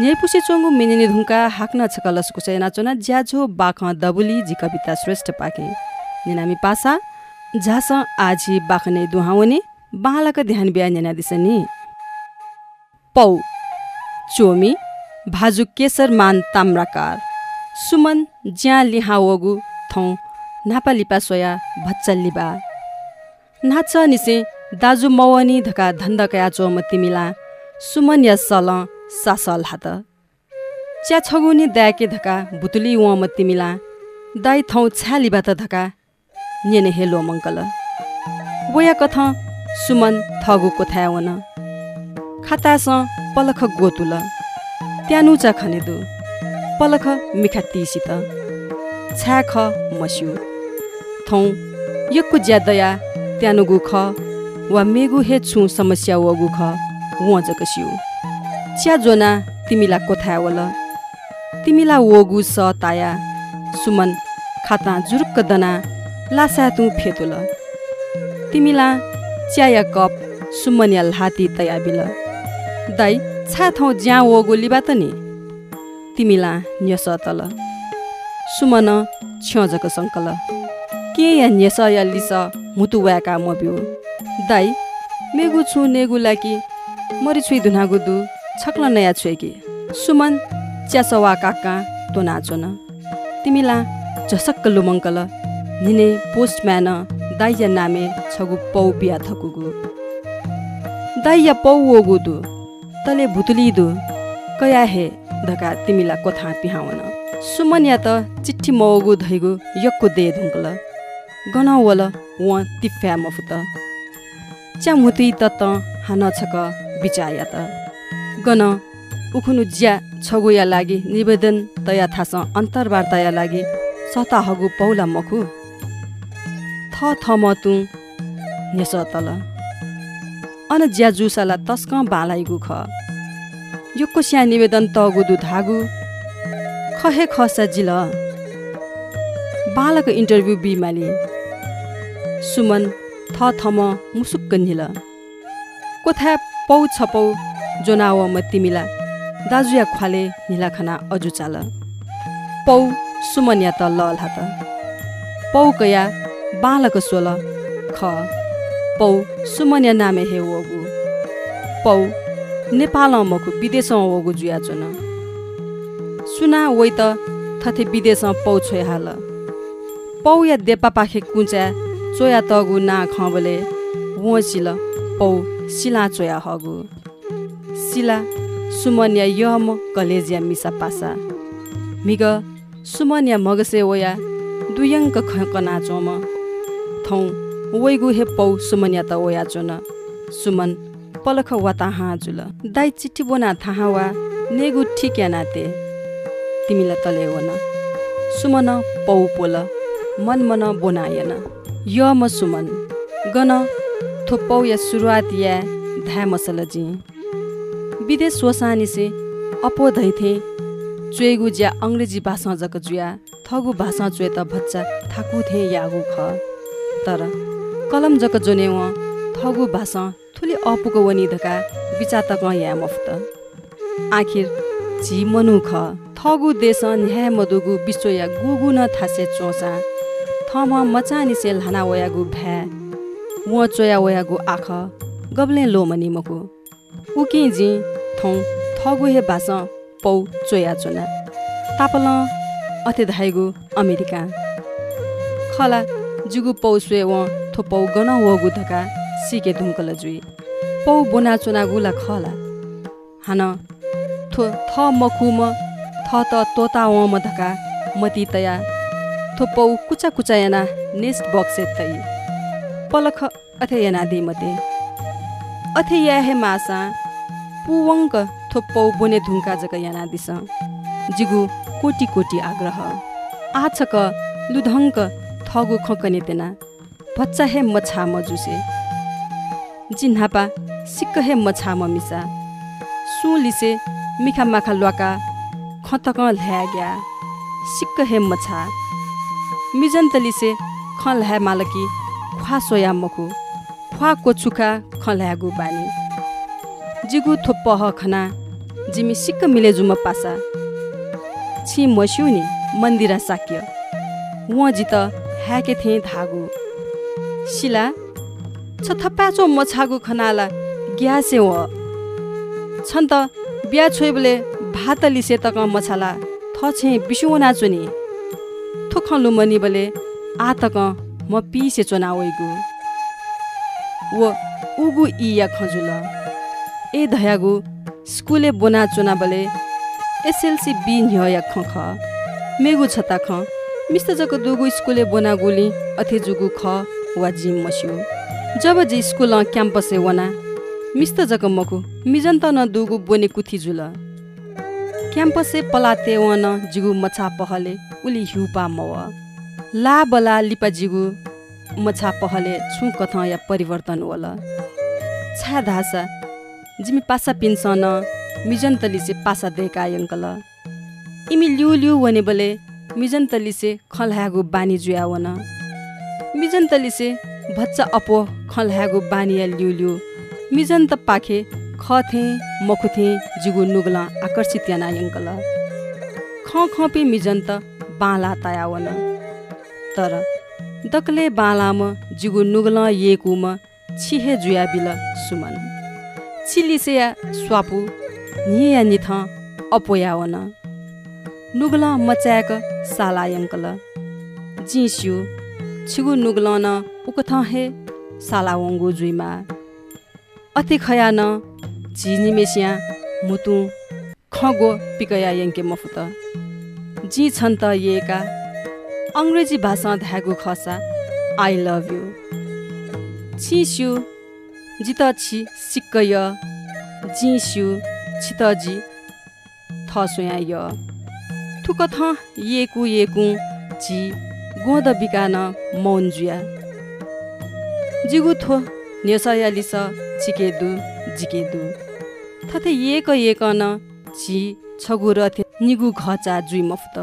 न्यायपुसी चोङ्गु मिनिनी धुङ्का हाक्न छकलस कुसैना चोना ज्याझो बाख दबुली जी कविता श्रेष्ठ पाके। निनामी पासा झास आजी बाखने दुहावने बालक ध्यान बिहा नेना दिसनी। पौ चोमी भाजु केसर मान ताम्राकार सुमन ज्या लिहा वगु थौ नापा लिपा सोया भच्चल लिबा। नाच निसे दाजु मवनी धका धन्दकया चोम तिमिला सुमन या सल सासल हात च्या छगुनी दायके धका भुतुली म तिमिला दाइ थौ छ्यालिबा त धका नेने हेलो मङ्कल वया कथ सुमन थगु कोथावन खातास पलख गोतुल। त्यानुचा खनेदु। पलख मिखा तिसित। छ्याख मस्यु। थौ यक्कु ज्यादया त्यानुगु ख वा मेगु हे छु समस्या वगु ख वजक सिउ च्या जोना तिमीला कोथावल तिमीला वगु स ताया सुमन खाता जुरुक्क दना लासा तु फेतुल तिमीला च्याया कप सुमनिया हाती तया बिल दाइ छा थौ ज्या वगु लिबा त नि? तिमीला न्यस तल सुमन छ्यजक सङ्कल के या न्यस या लिस मुतु व्याका म बिउ दाइ मेगु छु नेगु लाकी मरि छुइ धुनागु दु। छक्ल नयाँ छुएकी सुमन च्यासवा काका तो नाचोन तिमीला झसक्क लुमङ्कल निने पोस्टम्यान दाइया नामे छगु पौ बिया थकुगु। दाइया पौ ओगु दु तले भुतुली दु कया हे धका तिमीला कोथा पिहावन सुमन या त चिठी मगु धैगु यक्को दे धुङ्कल। गन वल व तिफ्या मफुत। च्या मुति त त हान छक बिचाया त। गन उखुनु ज्या छगुया लागि निवेदन तया थास अन्तर्वार्ताया लागि सता हगु पौला मखु थ थ म तु नेस तल अन ज्या जुसाला तस्क बालाइगु ख यो कोस्या निवेदन तगु दु धागु खहे खसा जिल बालक इन्टरभ्यू बिमाली सुमन थ थम मुसुक्क निल कोथा पौ छपौ जोनाव म तिमिला दाजुया ख्वाले निलाखना अजु चाल। पौ सुमन्या त ल हात। पौ कया बालक सोल ख। पौ सुमन्या नामे हे वगु पौ नेपाल मकु विदेश वगु जुया चुन सुना वै त थथे विदेश पौ छोय हाल। पौ या देपा पाखे कुचा चोया तगु ना खबले। वसिल पौ सिला चोया हगु सिला सुमन्या यम कलेजिया मिसा पासा मिग सुमन्या मगसे वया दुयङ्क खकना चोम थौ वैगु हे पौ सुमन्या त वया चोन सुमन पलख वा ताहा जुल दाइ चिठी बोना थाहा वा नेगु ठिक या नाते तिमीला तले वन सुमन पौ पोल मन मन बोनायन य म सुमन गन थोपौ या सुरुवात या धा मसल जी विदेश सोसानी से अपो धैथे चुएगु ज्या अङ्ग्रेजी भाषा जक जुया थगु भाषा चुए त भच्चा थाकु थे यागु ख। तर कलम जक जोने व थगु भाषा थुली अपुको वनि धका बिचा तक या मफ्त। आखिर झि मनु ख थगु देश न्याय मधुगु विश्व या गुगु न थासे चोसा। थम मचानी से लाना वयागु भ्या म चोया वयागु आख गब्ले लोमनी मकु उकि जी थौ थगु हे भाषा पौ चोया चोना तापल अथे धाइगु अमेरिका। खला जुगु पौ सुए व थो पौ गन वगु धका सिके धुङ्कल जुई। पौ बोना चुना गुला खला। हान थो थ मकुम थ त तोता व म धका मती तया। थो पौ कुचा कुचा याना नेस्ट बक्से तै पलख अथे याना दे मते अथे या हे मासा पुवङ्क थो पौ बोने धुङ्का जक याना दिस। जिगु कोटी कोटी आग्रह। आछक लुधङ्क थगु खकने तेना। भच्चा हे मछा म जुसे। जिन्हापा सिक्क हे मछा म मिसा। सु लिसे मिखा माखा ल्वाका खतक ल्या ग्या। सिक्क हे मछा। मिजन्त लिसे ख ल्या मालकी ख्वा सोया मखु। ख्वा कोछुका ख ल्यागु बानी जिगु थोप्प खना जिमी सिक्क मिले जुम पासा छि मस्यु नि मन्दिरा साक्य व जित ह्याके थिए धागु शिला छ थप्पाचो मछागु खनाला ग्यासे व छन् त बिहा छोइबले भात लिसे तक मछाला थछे बिसु नाचो नि थोख लुमनी बले आ तक म पिसे चोना ओइगु व उगु इया खजुल ए धयागु स्कुले बोना चुना बले एसएलसी बी न्य ख ख मेगु छता ख मिस्टर जको दुगु स्कुले बोना गुली अथे जुगु ख वा जिम मस्यो। जब जी स्कुल क्याम्पसे वना मिस्टर जको मकु मिजन्त न दुगु बोने कुथि जुल। क्याम्पसे पलाते वन जिगु मछा पहले उली हिउपा मव। ला बला लिपा जिगु मछा पहले छु कथ या परिवर्तन वला। छा धासा जिमी पासा पिन्सन मिजन्तलिसे पासा देका यङ्कल इमी लिउ लिउ वने बले मिजन्तलिसे खलहागु बानी जुया वन मिजन्तलिसे भच्चा अपो खलहागु बानिया लिउ लिउ मिजन्त पाखे खथे मखुथे जिगु नुगला आकर्षित याना यङ्कल ख खपी मिजन्त बाला तायावन। तर दकले बालाम जिगु नुगला येकुम छिहे जुया बिल सुमन। चिलिसेया स्वापु निया निथ अपोयावन नुगला मचायक साला यङ्कल जिस्यु छिगु नुगला न उकथ हे साला वङ्गु जुइमा अति खया न झिनिमेसिया मुतु खगो पिकया यङ्के मफुत। जी छन् त येका अङ्ग्रेजी भाषा धागु खसा आई लभ यु छिस्यु जित छि सिक्क य जिस्यु छित जी थ सोया य थुक थ येकु येकु जी गोद बिकान मौन जुया जिगु थो नेसया लिस चिकेदु जिकेदु। थथे येक येक न छि छगु रथे निगु घचा जुइ मफ्त